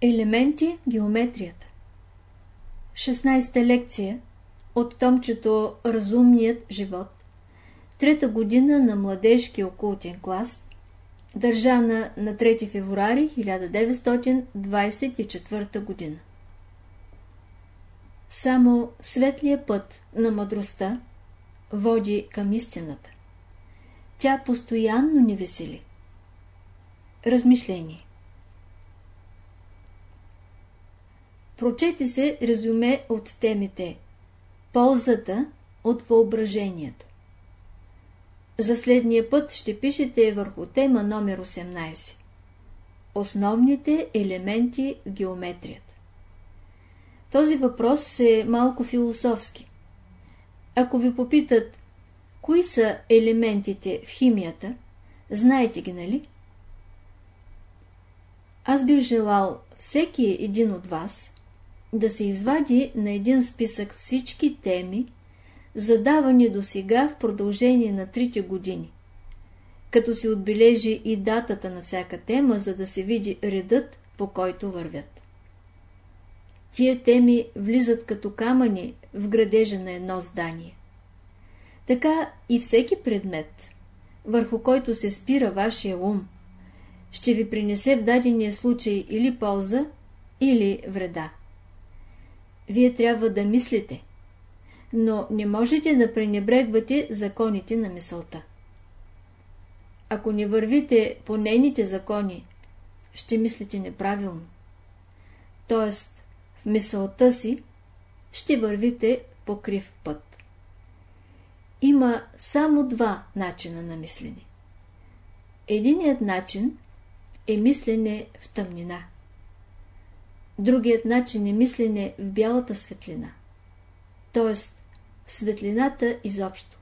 Елементи геометрията 16-та лекция от томчето Разумният живот Трета година на младежки окултен клас Държана на 3 февруари 1924 година Само светлия път на мъдростта води към истината. Тя постоянно ни весели. Размишление Прочете се резюме от темите Ползата от въображението. За следния път ще пишете върху тема номер 18 Основните елементи в геометрията. Този въпрос е малко философски. Ако ви попитат, кои са елементите в химията, знаете ги, нали? Аз бих желал всеки един от вас да се извади на един списък всички теми, задавани до сега в продължение на трите години, като се отбележи и датата на всяка тема, за да се види редът, по който вървят. Тия теми влизат като камъни в градежа на едно здание. Така и всеки предмет, върху който се спира вашия ум, ще ви принесе в дадения случай или полза, или вреда. Вие трябва да мислите, но не можете да пренебрегвате законите на мисълта. Ако не вървите по нейните закони, ще мислите неправилно. Тоест, в мисълта си ще вървите по крив път. Има само два начина на мислене. Единият начин е мислене в тъмнина. Другият начин е мислене в бялата светлина, т.е. светлината изобщо.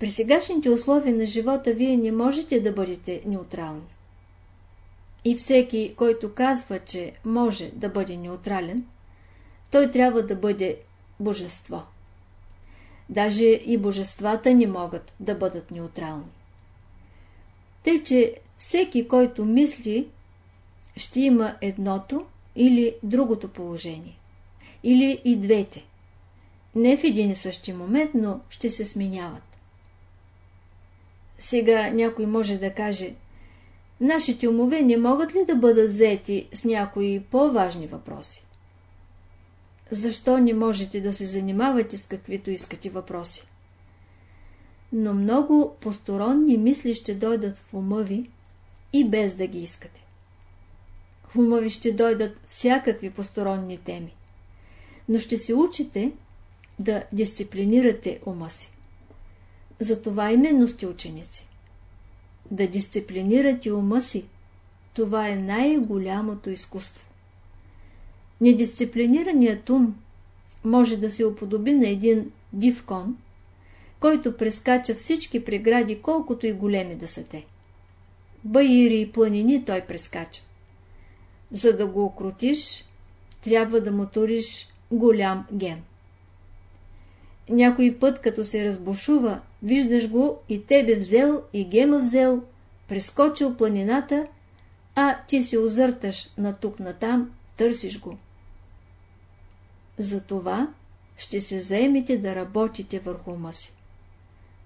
При сегашните условия на живота вие не можете да бъдете неутрални. И всеки, който казва, че може да бъде неутрален, той трябва да бъде божество. Даже и божествата не могат да бъдат неутрални. Тъй, че всеки, който мисли, ще има едното или другото положение. Или и двете. Не в един и същи момент, но ще се сменяват. Сега някой може да каже, нашите умове не могат ли да бъдат взети с някои по-важни въпроси? Защо не можете да се занимавате с каквито искате въпроси? Но много посторонни мисли ще дойдат в ума ви и без да ги искате в ума ви ще дойдат всякакви посторонни теми. Но ще се учите да дисциплинирате ума си. Затова именно сте ученици. Да дисциплинирате ума си, това е най-голямото изкуство. Недисциплинираният ум може да се уподоби на един див кон, който прескача всички прегради, колкото и големи да са те. Баири и планини той прескача. За да го окрутиш, трябва да му туриш голям гем. Някой път, като се разбушува, виждаш го и тебе взел, и гема взел, прескочил планината, а ти се озърташ на тук натам, търсиш го. Затова ще се заемете да работите върху ума си.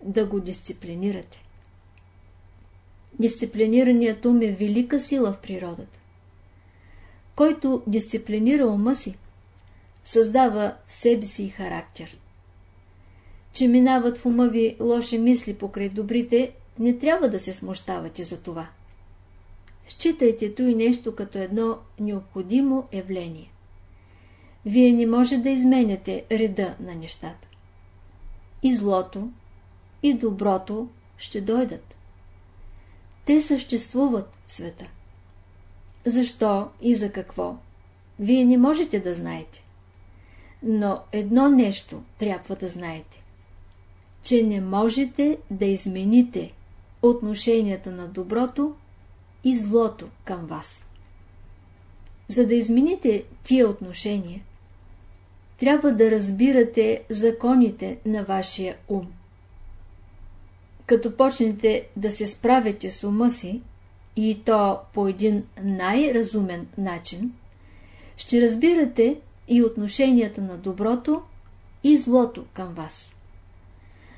Да го дисциплинирате. Дисциплинираният ум е велика сила в природата който дисциплинира ума си, създава в себе си характер. Че минават в ума ви лоши мисли покрай добрите, не трябва да се смущавате за това. Считайте то и нещо като едно необходимо явление. Вие не може да изменяте реда на нещата. И злото, и доброто ще дойдат. Те съществуват в света. Защо и за какво? Вие не можете да знаете. Но едно нещо трябва да знаете. Че не можете да измените отношенията на доброто и злото към вас. За да измените тия отношения, трябва да разбирате законите на вашия ум. Като почнете да се справяте с ума си, и то по един най-разумен начин, ще разбирате и отношенията на доброто и злото към вас.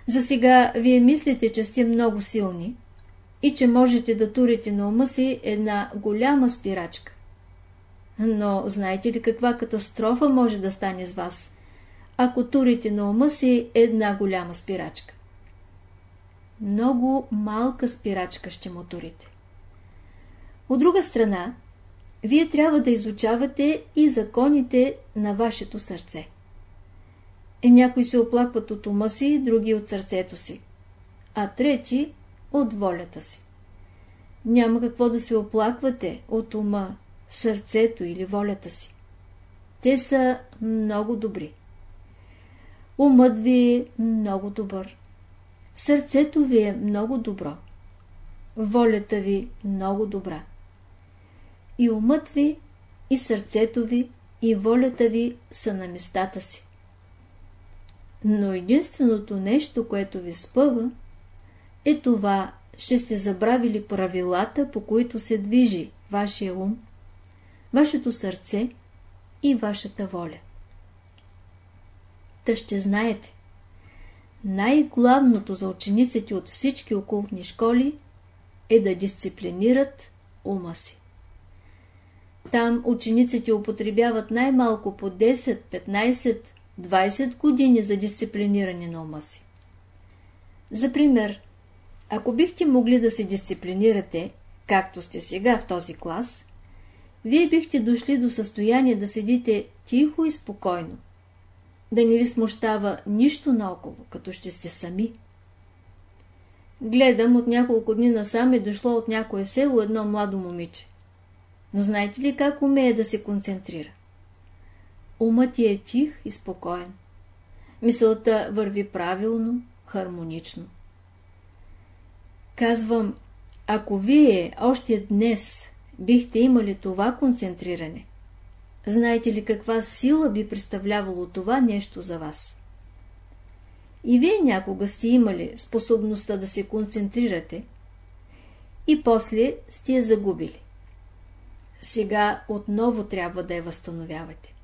За сега вие мислите, че сте много силни и че можете да турите на ума си една голяма спирачка. Но знаете ли каква катастрофа може да стане с вас, ако турите на ума си една голяма спирачка? Много малка спирачка ще му турите. От друга страна, вие трябва да изучавате и законите на вашето сърце. Е, някои се оплакват от ума си, други от сърцето си, а трети от волята си. Няма какво да се оплаквате от ума, сърцето или волята си. Те са много добри. Умът ви е много добър. Сърцето ви е много добро. Волята ви много добра. И умът ви, и сърцето ви, и волята ви са на местата си. Но единственото нещо, което ви спъва, е това, ще сте забравили правилата, по които се движи вашия ум, вашето сърце и вашата воля. Та ще знаете, най-главното за учениците от всички окултни школи е да дисциплинират ума си. Там учениците употребяват най-малко по 10, 15, 20 години за дисциплиниране на ума си. За пример, ако бихте могли да се дисциплинирате, както сте сега в този клас, вие бихте дошли до състояние да седите тихо и спокойно, да не ви смущава нищо наоколо, като ще сте сами. Гледам, от няколко дни насам е дошло от някое село едно младо момиче. Но знаете ли как умее да се концентрира? Умът ти е тих и спокоен. Мисълта върви правилно, хармонично. Казвам, ако вие още днес бихте имали това концентриране, знаете ли каква сила би представлявало това нещо за вас? И вие някога сте имали способността да се концентрирате и после сте я загубили. Сега отново трябва да я възстановявате.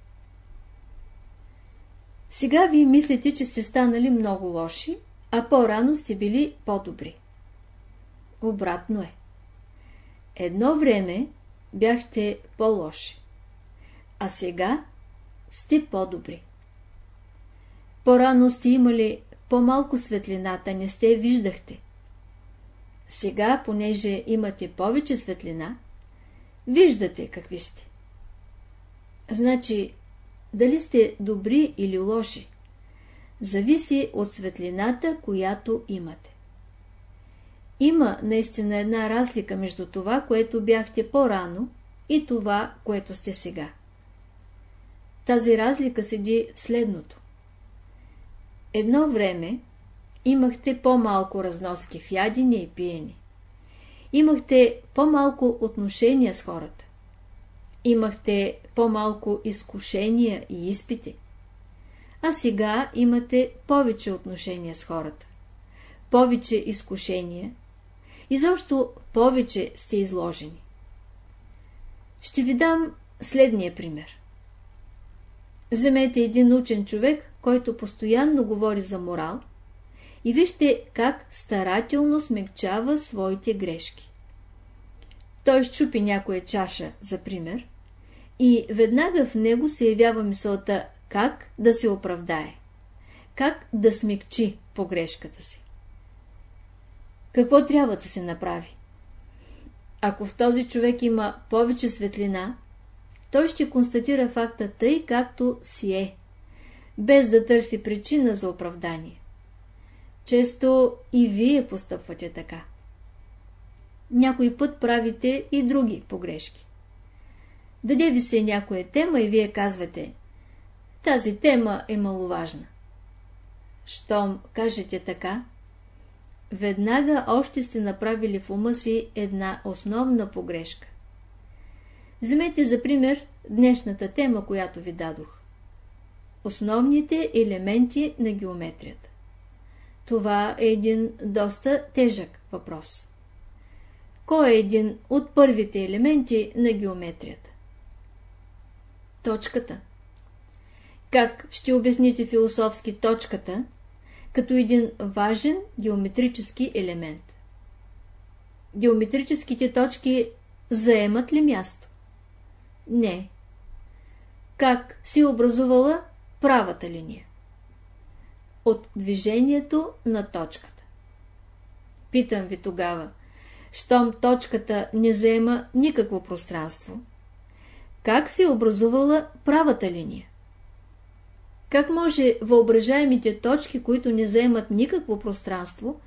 Сега вие мислите, че сте станали много лоши, а по-рано сте били по-добри. Обратно е. Едно време бяхте по-лоши, а сега сте по-добри. По-рано сте имали по-малко светлината, не сте виждахте. Сега, понеже имате повече светлина, виждате какви сте. Значи, дали сте добри или лоши, зависи от светлината, която имате. Има наистина една разлика между това, което бяхте по-рано и това, което сте сега. Тази разлика седи в следното. Едно време имахте по-малко разноски в ядене и пиене. Имахте по-малко отношения с хората. Имахте по-малко изкушения и изпити. А сега имате повече отношения с хората. Повече изкушения изобщо повече сте изложени. Ще ви дам следния пример. Вземете един учен човек, който постоянно говори за морал и вижте как старателно смягчава своите грешки. Той щупи някоя чаша, за пример, и веднага в него се явява мисълта как да се оправдае, как да смекчи погрешката си. Какво трябва да се направи? Ако в този човек има повече светлина, той ще констатира факта тъй, както си е, без да търси причина за оправдание. Често и вие постъпвате така. Някой път правите и други погрешки. Даде ви се някоя тема и вие казвате тази тема е маловажна. Щом кажете така, веднага още сте направили в ума си една основна погрешка. Вземете за пример днешната тема, която ви дадох. Основните елементи на геометрията. Това е един доста тежък въпрос. кой е един от първите елементи на геометрията. Точката. Как ще обясните философски точката, като един важен геометрически елемент? Геометрическите точки заемат ли място? Не. Как си образувала правата линия? От движението на точката. Питам ви тогава, щом точката не заема никакво пространство, как си образувала правата линия? Как може въображаемите точки, които не заемат никакво пространство,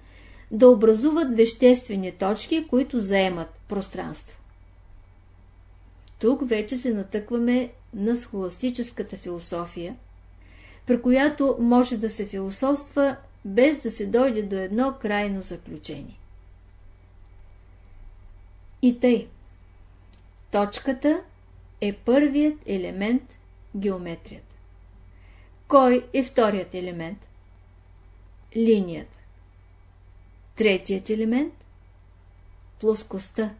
да образуват веществени точки, които заемат пространство? Тук вече се натъкваме на схоластическата философия, при която може да се философства без да се дойде до едно крайно заключение. И тъй. Точката е първият елемент геометрията. Кой е вторият елемент? Линията. Третият елемент? Плоскостта.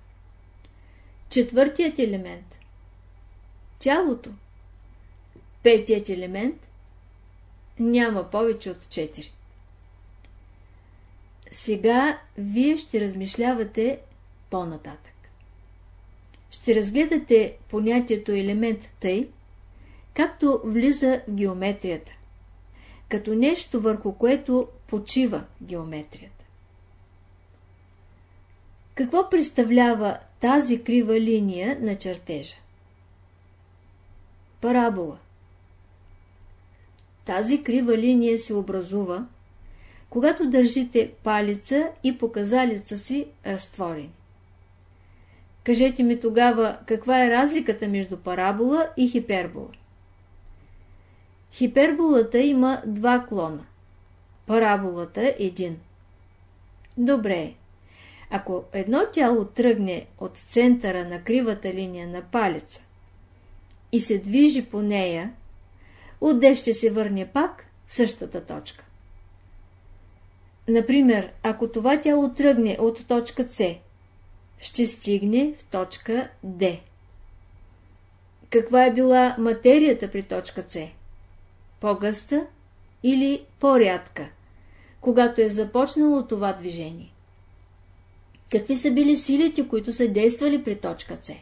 Четвъртият елемент? Тялото. Петият елемент? Няма повече от 4. Сега вие ще размишлявате по-нататък. Ще разгледате понятието елемент тъй, както влиза в геометрията, като нещо върху което почива геометрията. Какво представлява тази крива линия на чертежа? Парабола. Тази крива линия се образува, когато държите палица и показалица си разтворени. Кажете ми тогава, каква е разликата между парабола и хипербола? Хиперболата има два клона. Параболата е един. Добре. Ако едно тяло тръгне от центъра на кривата линия на палеца и се движи по нея, отде ще се върне пак в същата точка. Например, ако това тяло тръгне от точка С, ще стигне в точка Д. Каква е била материята при точка С? По-гъста или по-рядка, когато е започнало това движение? Какви са били силите, които са действали при точка С?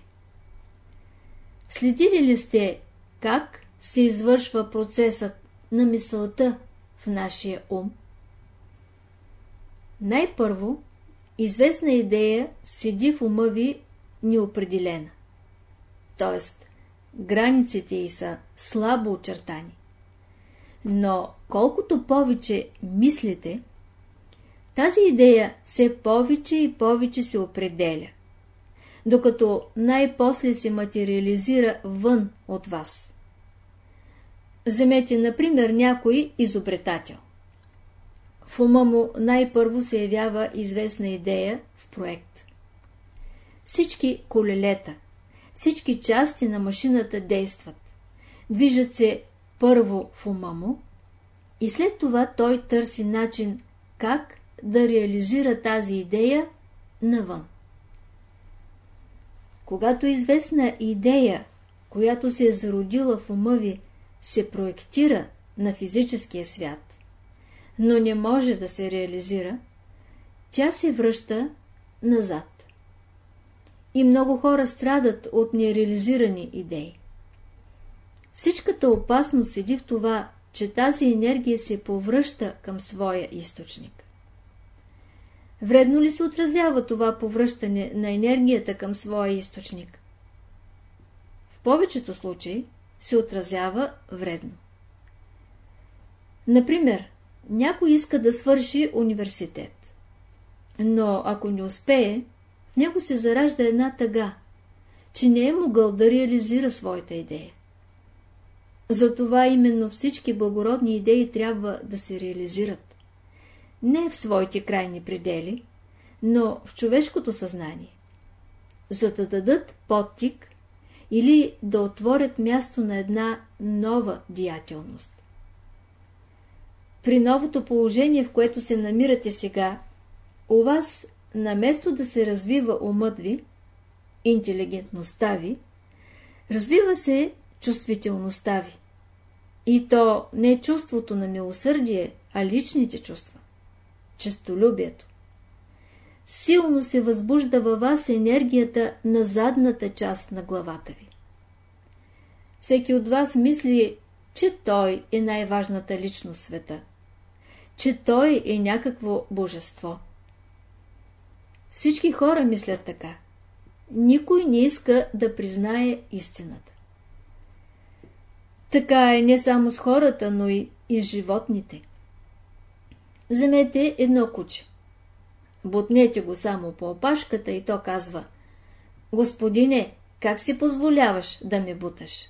Следили ли сте как се извършва процесът на мисълта в нашия ум? Най-първо, известна идея седи в ума ви неопределена. Тоест, границите й са слабо очертани. Но колкото повече мислите, тази идея все повече и повече се определя, докато най-после се материализира вън от вас. Вземете, например, някой изобретател. В ума му най-първо се явява известна идея в проект. Всички колелета, всички части на машината действат. Движат се първо в ума му и след това той търси начин как да реализира тази идея навън. Когато известна идея, която се е зародила в ума ви, се проектира на физическия свят, но не може да се реализира, тя се връща назад. И много хора страдат от нереализирани идеи. Всичката опасност седи в това, че тази енергия се повръща към своя източник. Вредно ли се отразява това повръщане на енергията към своя източник? В повечето случаи се отразява вредно. Например, някой иска да свърши университет. Но ако не успее, в него се заражда една тъга, че не е могъл да реализира своята идея. Затова именно всички благородни идеи трябва да се реализират. Не в своите крайни предели, но в човешкото съзнание, за да дадат подтик или да отворят място на една нова деятелност. При новото положение, в което се намирате сега, у вас наместо да се развива умът ви, интелигентността ви, развива се чувствителността ви. И то не чувството на милосърдие, а личните чувства. Честолюбието. Силно се възбужда във вас енергията на задната част на главата ви. Всеки от вас мисли, че той е най-важната личност в света, че той е някакво божество. Всички хора мислят така. Никой не иска да признае истината. Така е не само с хората, но и, и с животните. Вземете едно куче. Бутнете го само по опашката и то казва Господине, как си позволяваш да ме буташ?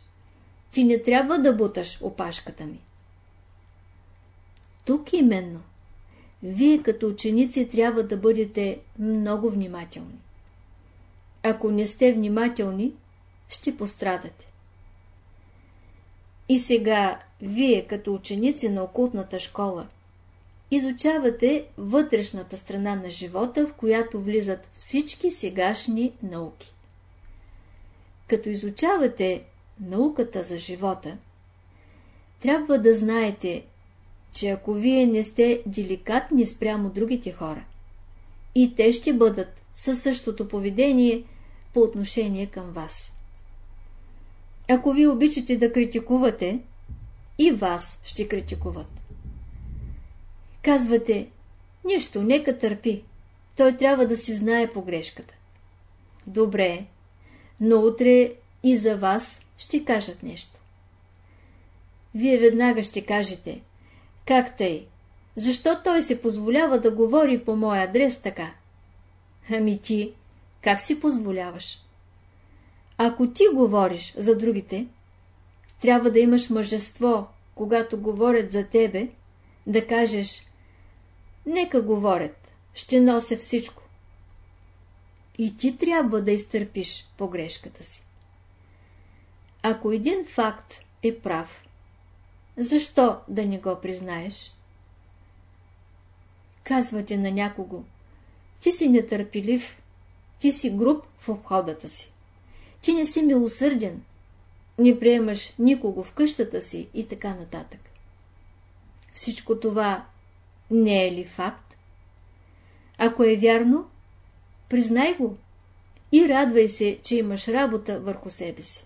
Ти не трябва да буташ опашката ми. Тук именно. Вие като ученици трябва да бъдете много внимателни. Ако не сте внимателни, ще пострадате. И сега, вие като ученици на окултната школа, изучавате вътрешната страна на живота, в която влизат всички сегашни науки. Като изучавате науката за живота, трябва да знаете, че ако вие не сте деликатни спрямо другите хора, и те ще бъдат със същото поведение по отношение към вас. Ако ви обичате да критикувате, и вас ще критикуват. Казвате, нищо, нека търпи. Той трябва да си знае погрешката. Добре, но утре и за вас ще кажат нещо. Вие веднага ще кажете, как тъй? Защо той се позволява да говори по мой адрес така? Ами ти, как си позволяваш? Ако ти говориш за другите, трябва да имаш мъжество, когато говорят за тебе, да кажеш Нека говорят, ще нося всичко. И ти трябва да изтърпиш погрешката си. Ако един факт е прав, защо да не го признаеш? Казвате на някого, ти си нетърпелив, ти си груб в обходата си, ти не си милосърден, не приемаш никого в къщата си и така нататък. Всичко това не е ли факт? Ако е вярно, признай го и радвай се, че имаш работа върху себе си.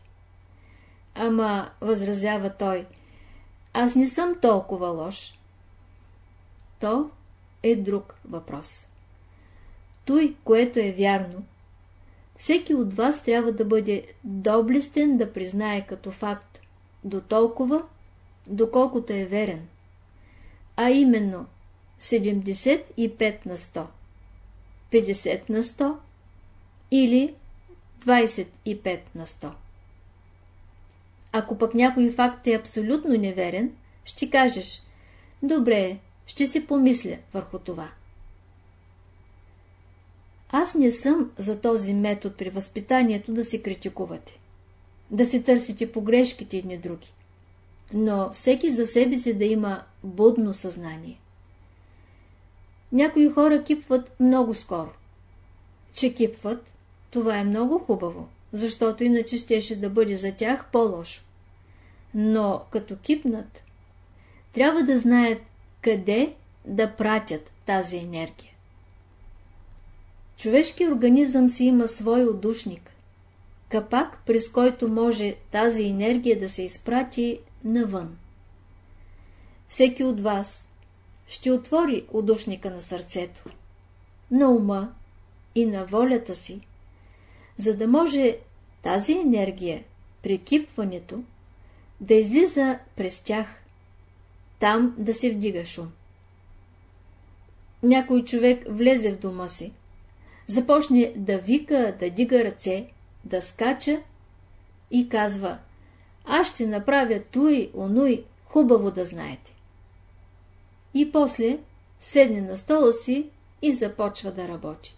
Ама, възразява той, аз не съм толкова лош. То е друг въпрос. Той, което е вярно, всеки от вас трябва да бъде доблестен да признае като факт до толкова, доколкото е верен. А именно 75 на 100, 50 на 100 или 25 на 100. Ако пък някой факт е абсолютно неверен, ще кажеш, добре, ще си помисля върху това. Аз не съм за този метод при възпитанието да се критикувате, да се търсите погрешките едни други, но всеки за себе си да има будно съзнание. Някои хора кипват много скоро. Че кипват, това е много хубаво, защото иначе щеше да бъде за тях по-лошо. Но като кипнат, трябва да знаят къде да пратят тази енергия. Човешки организъм си има свой отдушник, капак, през който може тази енергия да се изпрати навън. Всеки от вас ще отвори удушника на сърцето, на ума и на волята си, за да може тази енергия при кипването да излиза през тях, там да се вдига шум. Някой човек влезе в дома си, започне да вика, да дига ръце, да скача и казва «Аз ще направя туй, онуй, хубаво да знаете». И после седне на стола си и започва да работи.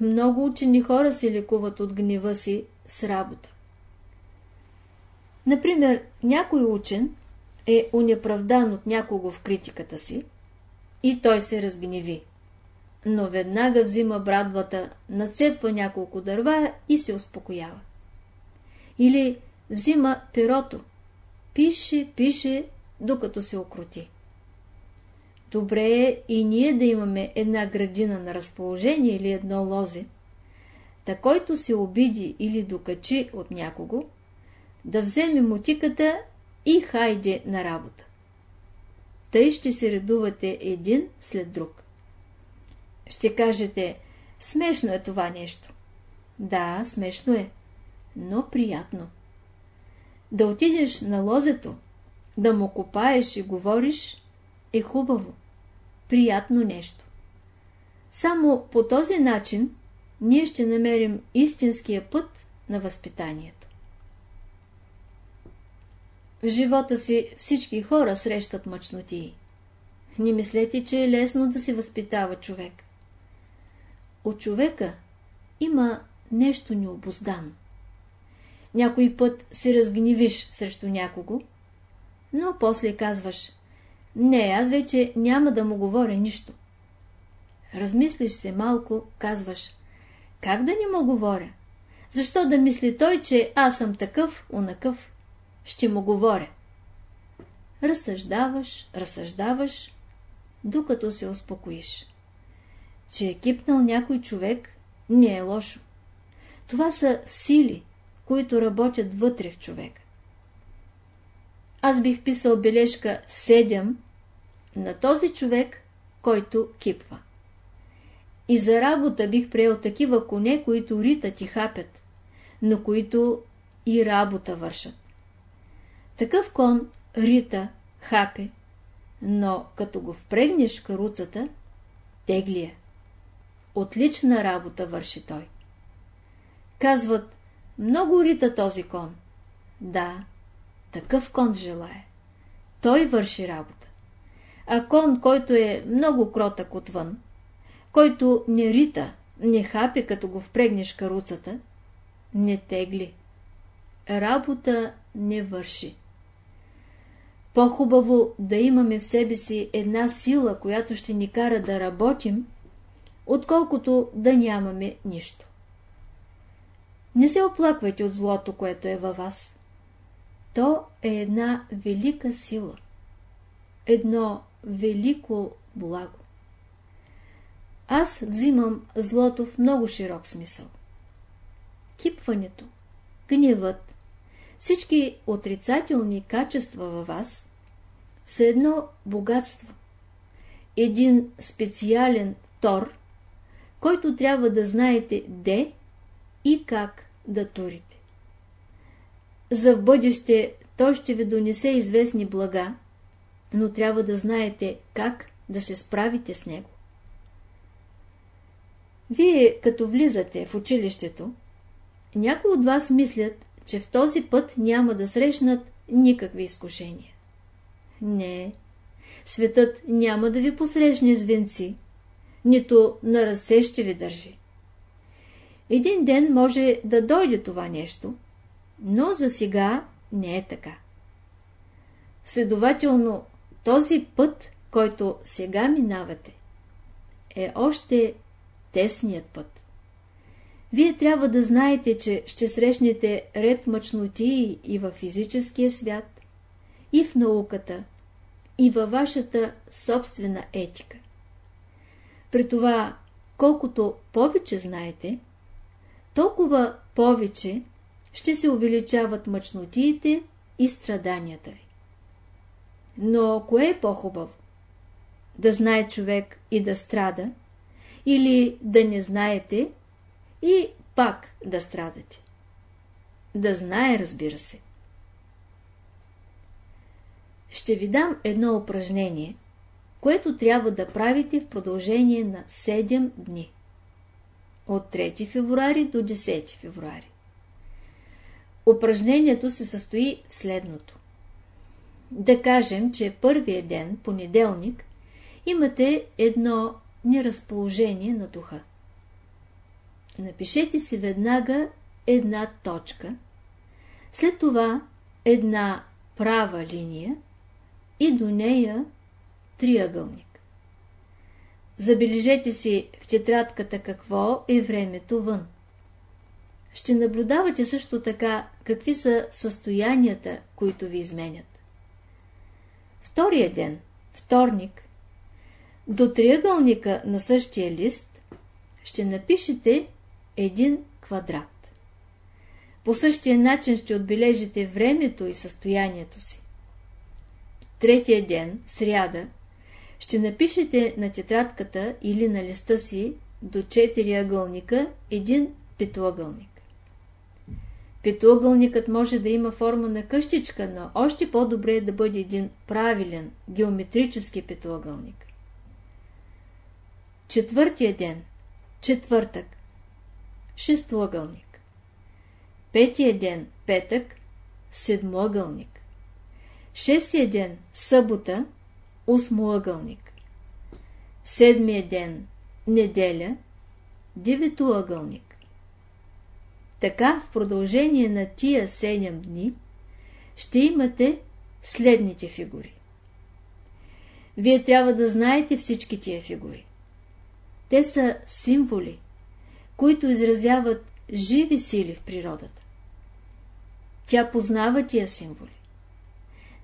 Много учени хора се лекуват от гнева си с работа. Например, някой учен е унеправдан от някого в критиката си и той се разгневи. но веднага взима брадвата, нацепва няколко дърва и се успокоява. Или взима перото, пише, пише, докато се окрути. Добре е и ние да имаме една градина на разположение или едно лозе, та който се обиди или докачи от някого, да вземе мотиката и хайде на работа. Тъй ще се редувате един след друг. Ще кажете, смешно е това нещо. Да, смешно е, но приятно. Да отидеш на лозето, да му копаеш и говориш, е хубаво, приятно нещо. Само по този начин ние ще намерим истинския път на възпитанието. В живота си всички хора срещат мъчнотии. Не мислете, че е лесно да се възпитава човек. От човека има нещо необоздано. Някой път се разгневиш срещу някого, но после казваш «Не, аз вече няма да му говоря нищо». Размислиш се малко, казваш «Как да не му говоря? Защо да мисли той, че аз съм такъв, унакъв? Ще му говоря». Разсъждаваш, разсъждаваш, докато се успокоиш. Че е кипнал някой човек, не е лошо. Това са сили, които работят вътре в човек. Аз бих писал бележка 7 на този човек, който кипва. И за работа бих приел такива коне, които ритат и хапят, но които и работа вършат. Такъв кон рита, хапе, но като го впрегнеш каруцата, теглия. Отлична работа върши той. Казват, много рита този кон. Да, такъв кон желая. Той върши работа. А кон, който е много кротък отвън, който не рита, не хапе, като го впрегнеш каруцата, не тегли. Работа не върши. По-хубаво да имаме в себе си една сила, която ще ни кара да работим, отколкото да нямаме нищо. Не се оплаквайте от злото, което е във вас. То е една велика сила. Едно велико благо. Аз взимам злото в много широк смисъл. Кипването, гневът, всички отрицателни качества във вас са едно богатство. Един специален тор, който трябва да знаете де и как да турите. За в бъдеще той ще ви донесе известни блага, но трябва да знаете как да се справите с него. Вие, като влизате в училището, някои от вас мислят, че в този път няма да срещнат никакви изкушения. Не, светът няма да ви посрещне с венци, нито на ръце ще ви държи. Един ден може да дойде това нещо, но за сега не е така. Следователно, този път, който сега минавате, е още тесният път. Вие трябва да знаете, че ще срещнете ред мъчноти и във физическия свят, и в науката, и във вашата собствена етика. При това, колкото повече знаете, толкова повече ще се увеличават мъчнотиите и страданията ви. Но кое е по-хубаво? Да знае човек и да страда, или да не знаете и пак да страдате? Да знае, разбира се. Ще ви дам едно упражнение, което трябва да правите в продължение на 7 дни от 3 февруари до 10 февруари. Упражнението се състои в следното. Да кажем, че първия ден, понеделник, имате едно неразположение на духа. Напишете си веднага една точка, след това една права линия и до нея триъгълник. Забележете си в тетрадката какво е времето вън. Ще наблюдавате също така какви са състоянията, които ви изменят. Втория ден, вторник, до триъгълника на същия лист ще напишете един квадрат. По същия начин ще отбележите времето и състоянието си. Третия ден, сряда, ще напишете на тетрадката или на листа си до четири ъгълника един петоъгълник. Петоъгълникът може да има форма на къщичка, но още по-добре е да бъде един правилен, геометрически петоъгълник. Четвъртия ден, четвъртък, шестоъгълник. Петия ден, петък, седмоъгълник. Шестия ден, събота, осмоъгълник. Седмия ден, неделя, деветоъгълник. Така в продължение на тия 7 дни ще имате следните фигури. Вие трябва да знаете всички тия фигури. Те са символи, които изразяват живи сили в природата. Тя познава тия символи.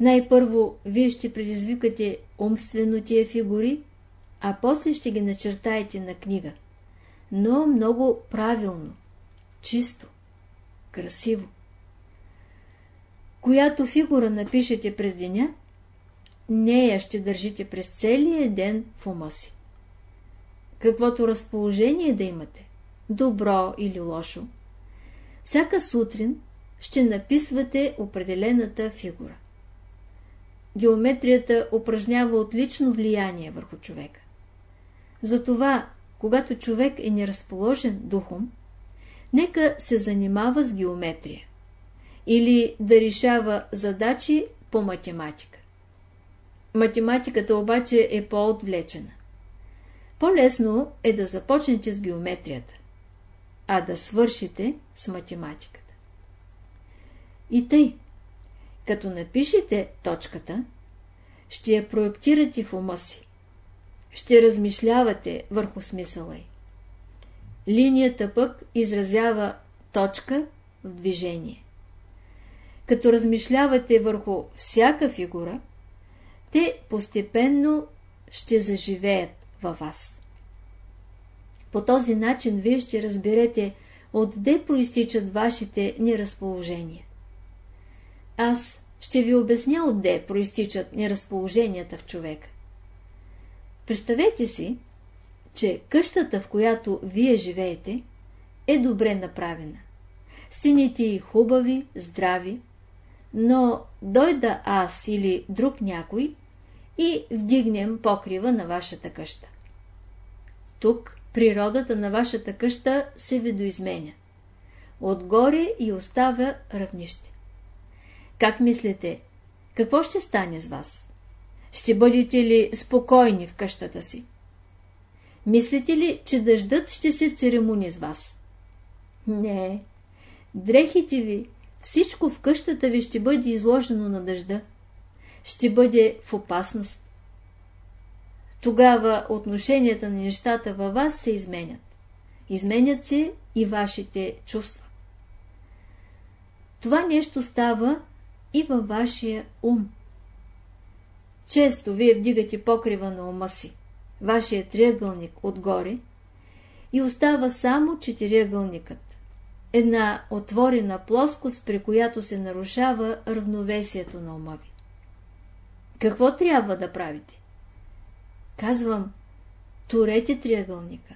Най-първо вие ще предизвикате умствено тия фигури, а после ще ги начертаете на книга. Но много правилно, чисто, красиво. Която фигура напишете през деня, нея ще държите през целия ден в ума си. Каквото разположение да имате, добро или лошо, всяка сутрин ще написвате определената фигура. Геометрията упражнява отлично влияние върху човека. Затова, когато човек е неразположен духом, нека се занимава с геометрия или да решава задачи по математика. Математиката обаче е по-отвлечена. По-лесно е да започнете с геометрията, а да свършите с математиката. И тъй, като напишете точката, ще я проектирате в ума си. Ще размишлявате върху смисъла й. Линията пък изразява точка в движение. Като размишлявате върху всяка фигура, те постепенно ще заживеят във вас. По този начин вие ще разберете отде проистичат вашите неразположения. Аз ще ви обясня отде проистичат неразположенията в човека. Представете си, че къщата, в която вие живеете, е добре направена. Стените и хубави, здрави, но дойда аз или друг някой и вдигнем покрива на вашата къща. Тук природата на вашата къща се видоизменя. Отгоре и оставя равнище. Как мислите, какво ще стане с вас? Ще бъдете ли спокойни в къщата си? Мислите ли, че дъждът ще се церемони с вас? Не. Дрехите ви, всичко в къщата ви ще бъде изложено на дъжда. Ще бъде в опасност. Тогава отношенията на нещата във вас се изменят. Изменят се и вашите чувства. Това нещо става и във вашия ум. Често вие вдигате покрива на ума си, вашия триъгълник отгоре и остава само четириъгълникът. Една отворена плоскост, при която се нарушава равновесието на ума ви. Какво трябва да правите? Казвам, турете триъгълника.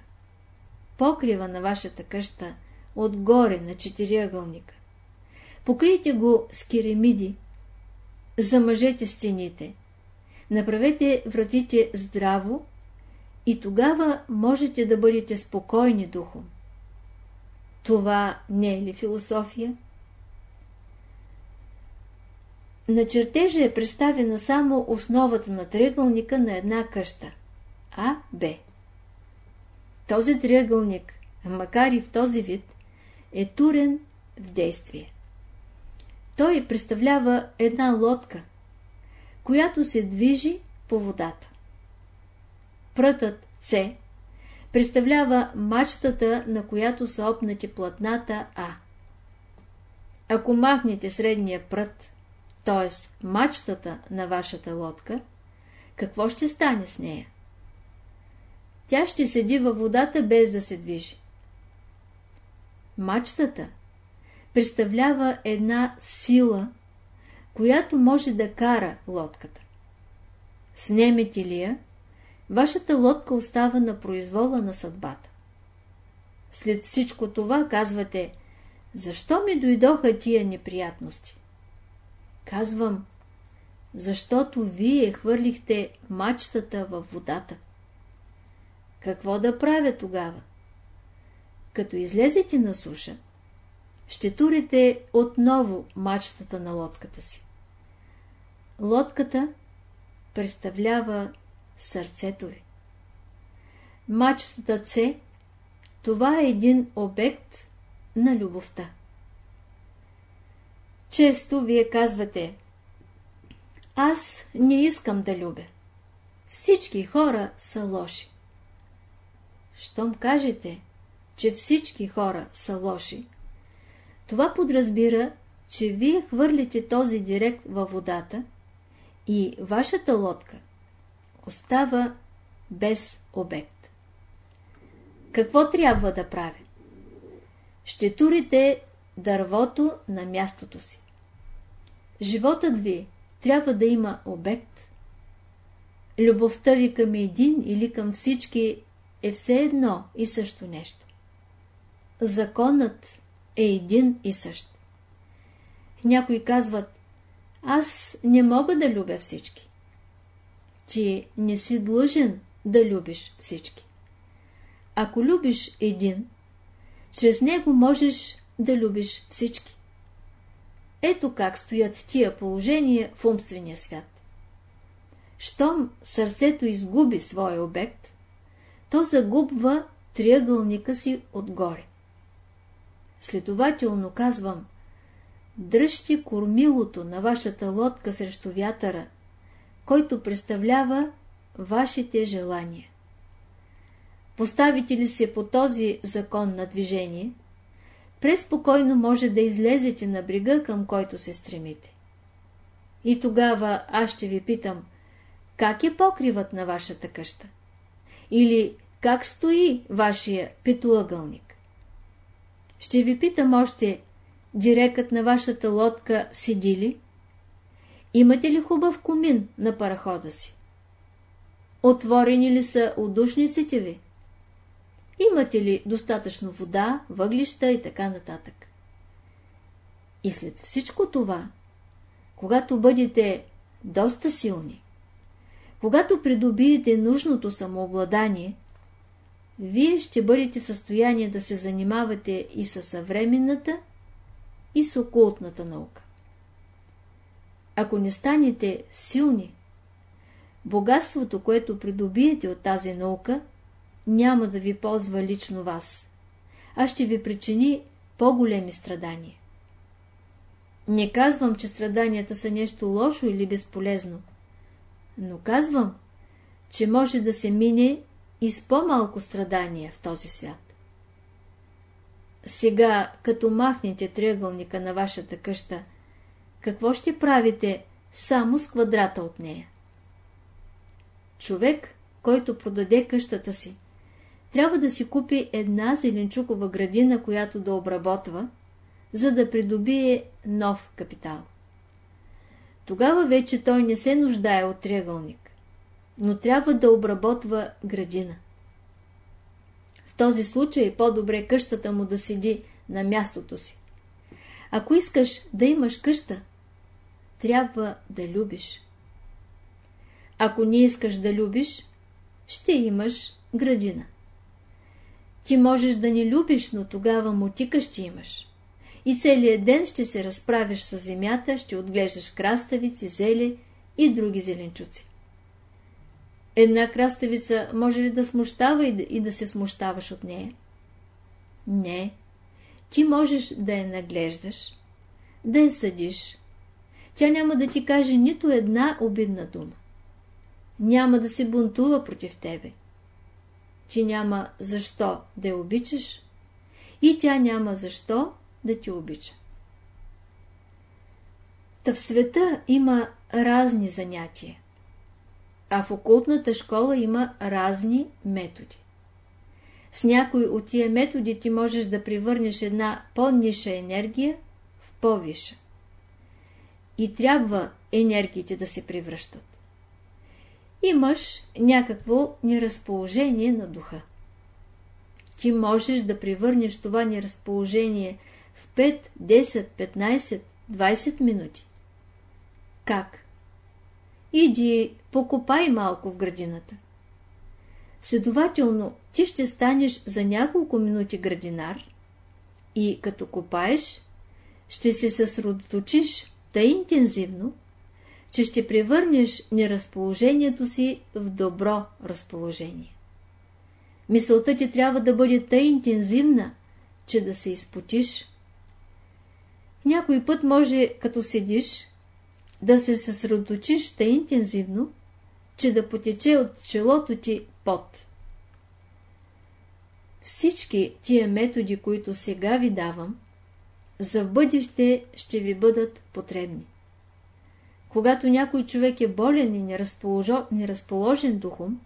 Покрива на вашата къща отгоре на четириъгълника. Покрийте го с керемиди, замъжете стените, направете вратите здраво и тогава можете да бъдете спокойни духом. Това не е ли философия? На чертежа е представена само основата на триъгълника на една къща – А, Б. Този триъгълник, макар и в този вид, е турен в действие. Той представлява една лодка, която се движи по водата. Прътът С представлява мачтата, на която са опнати платната А. Ако махнете средния прът, т.е. мачтата на вашата лодка, какво ще стане с нея? Тя ще седи във водата без да се движи. Мачтата представлява една сила, която може да кара лодката. Снемете ли я, вашата лодка остава на произвола на съдбата. След всичко това казвате, защо ми дойдоха тия неприятности? Казвам, защото вие хвърлихте мачтата във водата. Какво да правя тогава? Като излезете на суша, ще турите отново мачтата на лодката си. Лодката представлява сърцето ви. Мачтата С – това е един обект на любовта. Често вие казвате Аз не искам да любя. Всички хора са лоши. Щом кажете, че всички хора са лоши, това подразбира, че вие хвърлите този директ във водата и вашата лодка остава без обект. Какво трябва да прави? Ще турите дървото на мястото си. Животът ви трябва да има обект. Любовта ви към един или към всички е все едно и също нещо. Законът е един и същ. Някои казват, аз не мога да любя всички. Ти не си длъжен да любиш всички. Ако любиш един, чрез него можеш да любиш всички. Ето как стоят тия положения в умствения свят. Щом сърцето изгуби своя обект, то загубва триъгълника си отгоре. Следователно казвам, дръжте кормилото на вашата лодка срещу вятъра, който представлява вашите желания. Поставите ли се по този закон на движение, преспокойно може да излезете на брега, към който се стремите. И тогава аз ще ви питам, как е покривът на вашата къща? Или как стои вашия петоъгълник? Ще ви питам още, дирекът на вашата лодка седи ли? Имате ли хубав комин на парахода си? Отворени ли са удушниците ви? Имате ли достатъчно вода, въглища и така нататък? И след всичко това, когато бъдете доста силни, когато придобиете нужното самообладание, вие ще бъдете в състояние да се занимавате и с съвременната, и с окултната наука. Ако не станете силни, богатството, което придобиете от тази наука, няма да ви ползва лично вас, а ще ви причини по-големи страдания. Не казвам, че страданията са нещо лошо или безполезно, но казвам, че може да се мине и с по-малко страдания в този свят. Сега, като махнете триъгълника на вашата къща, какво ще правите само с квадрата от нея? Човек, който продаде къщата си, трябва да си купи една зеленчукова градина, която да обработва, за да придобие нов капитал. Тогава вече той не се нуждае от триъгълник, но трябва да обработва градина. В този случай по-добре къщата му да седи на мястото си. Ако искаш да имаш къща, трябва да любиш. Ако не искаш да любиш, ще имаш градина. Ти можеш да не любиш, но тогава мутика ще имаш. И целият ден ще се разправиш с земята, ще отглеждаш краставици, зели и други зеленчуци. Една краставица може ли да смущава и да, и да се смущаваш от нея? Не. Ти можеш да я наглеждаш, да я съдиш. Тя няма да ти каже нито една обидна дума. Няма да се бунтува против тебе. ти няма защо да я обичаш и тя няма защо да ти обича. Та в света има разни занятия, а в окултната школа има разни методи. С някой от тия методи ти можеш да привърнеш една по-ниша енергия в по-виша. И трябва енергиите да се превръщат. Имаш някакво неразположение на духа. Ти можеш да привърнеш това неразположение в 5, 10, 15, 20 минути. Как? Иди, покопай малко в градината. Следователно, ти ще станеш за няколко минути градинар и като копаеш, ще се съсредоточиш тъй интензивно, че ще превърнеш неразположението си в добро разположение. Мисълта ти трябва да бъде тъй интензивна, че да се изпотиш. Някой път може, като седиш, да се съсредоточиш тъй интензивно, че да потече от челото ти пот. Всички тия методи, които сега ви давам, за бъдеще ще ви бъдат потребни. Когато някой човек е болен и неразположен духом,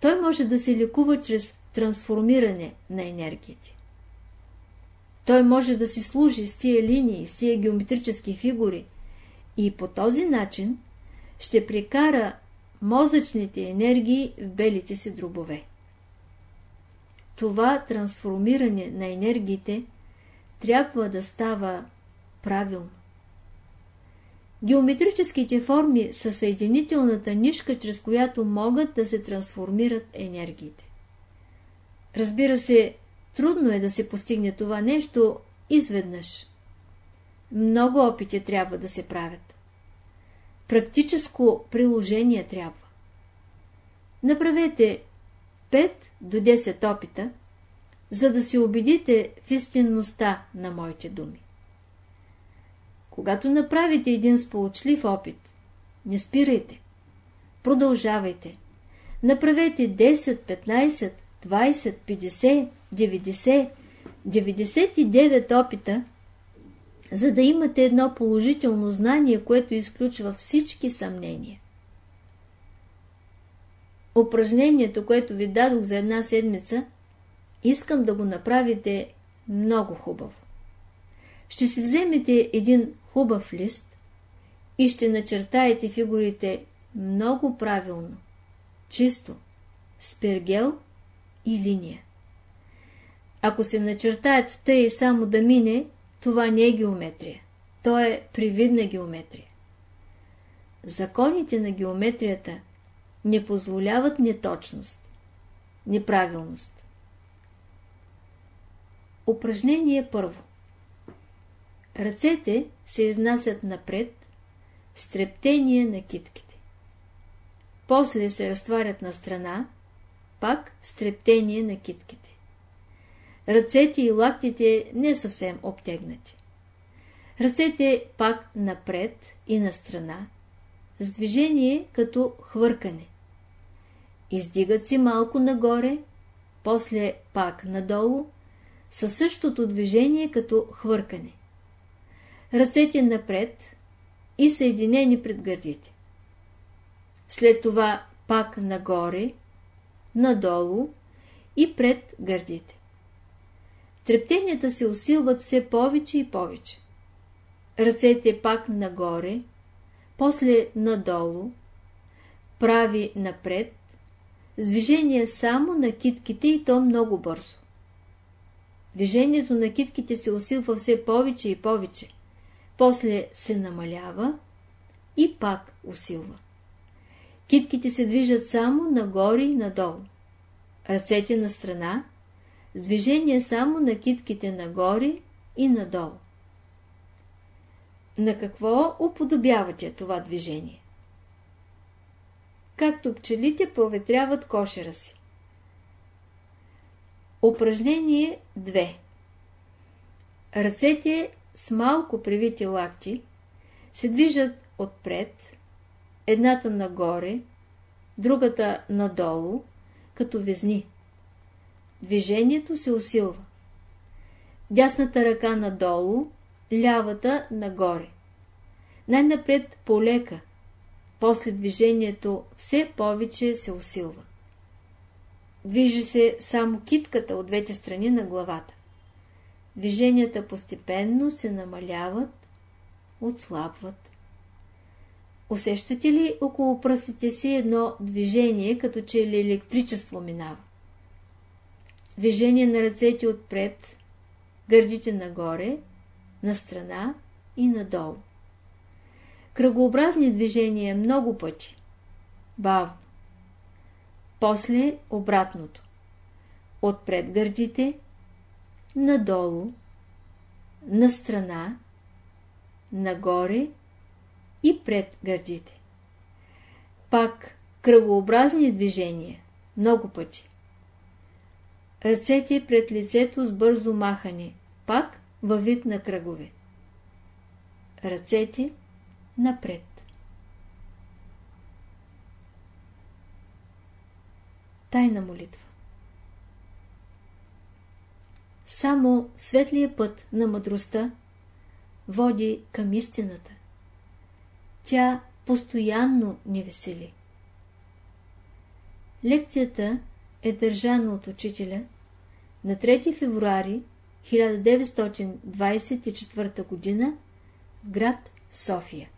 той може да се лекува чрез трансформиране на енергиите. Той може да си служи с тия линии, с тия геометрически фигури и по този начин ще прекара мозъчните енергии в белите си дробове. Това трансформиране на енергиите трябва да става правилно. Геометрическите форми са съединителната нишка, чрез която могат да се трансформират енергиите. Разбира се, трудно е да се постигне това нещо изведнъж. Много опити трябва да се правят. Практическо приложение трябва. Направете 5 до 10 опита, за да се убедите в истинността на моите думи. Когато направите един сполучлив опит, не спирайте. Продължавайте. Направете 10, 15, 20, 50, 90, 99 опита, за да имате едно положително знание, което изключва всички съмнения. Упражнението, което ви дадох за една седмица, искам да го направите много хубаво. Ще си вземете един хубав лист и ще начертаете фигурите много правилно, чисто, с пергел и линия. Ако се начертаят тъй само да мине, това не е геометрия. То е привидна геометрия. Законите на геометрията не позволяват неточност, неправилност. Упражнение първо. Ръцете се изнасят напред с трептение на китките. После се разтварят на страна, пак с трептение на китките. Ръцете и лактите не съвсем обтегнати. Ръцете пак напред и на страна, с движение като хвъркане. Издигат си малко нагоре, после пак надолу, със същото движение като хвъркане ръцете напред и съединени пред гърдите. След това пак нагоре, надолу и пред гърдите. Трептенията се усилват все повече и повече. Ръцете пак нагоре, после надолу, прави напред, с движение само на китките и то много бързо. Движението на китките се усилва все повече и повече после се намалява и пак усилва. Китките се движат само нагоре и надолу. Ръцете на страна, с движение само на китките нагоре и надолу. На какво уподобявате това движение? Както пчелите проветряват кошера си. Упражнение 2 Ръцете с малко привити лакти се движат отпред, едната нагоре, другата надолу, като везни. движението се усилва. Дясната ръка надолу, лявата нагоре. Най-напред полека, после движението все повече се усилва. Движи се само китката от двете страни на главата. Движенията постепенно се намаляват, отслабват. Усещате ли около пръстите си едно движение, като че ли електричество минава? Движение на ръцете отпред, гърдите нагоре, на страна и надолу. Кръгообразни движения много пъти. Бавно. После обратното. Отпред гърдите, надолу, на страна, нагоре и пред гърдите. Пак кръгообразни движения, много пъти. Ръцете пред лицето с бързо махане, пак във вид на кръгове. Ръцете напред. Тайна молитва Само светлия път на мъдростта води към истината. Тя постоянно ни весели. Лекцията е държана от учителя на 3 февруари 1924 г. в град София.